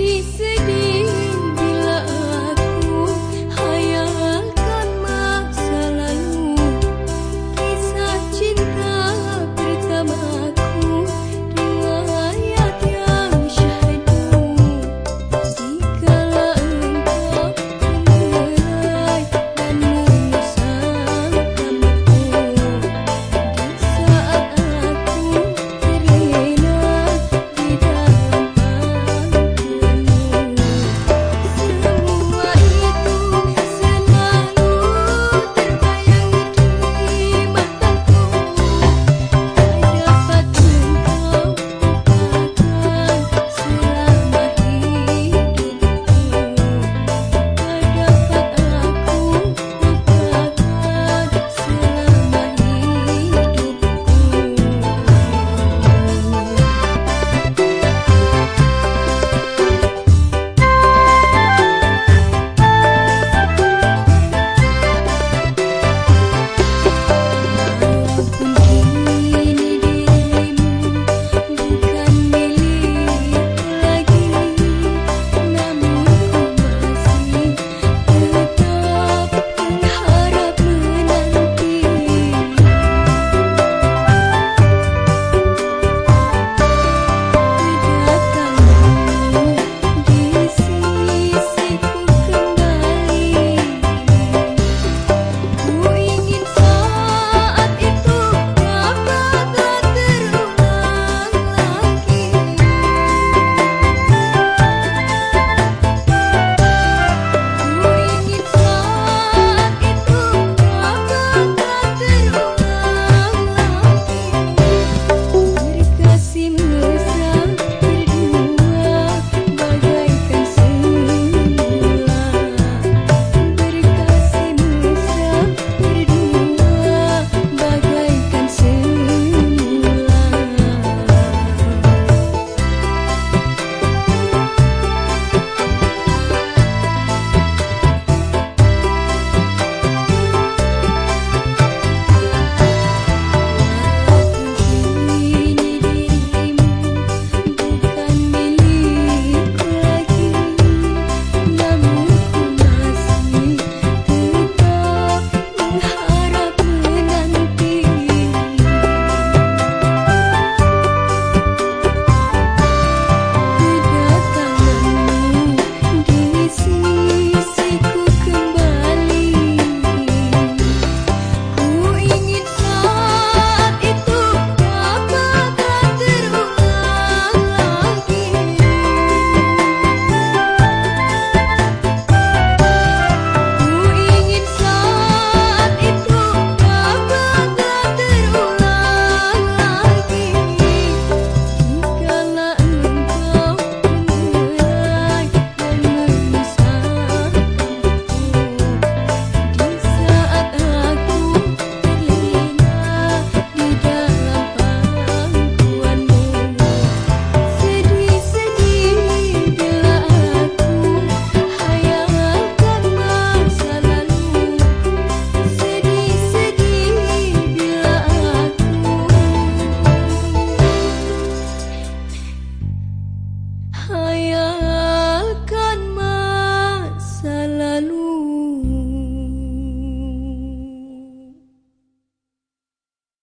ti.